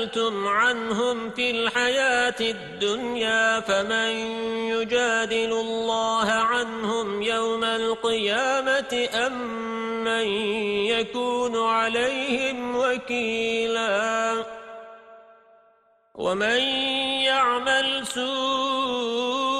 جادلتم عنهم في الحياة الدنيا فمن يجادل الله عنهم يوم القيامة أم من يكون عليهم وكيلا ومن يعمل سوءا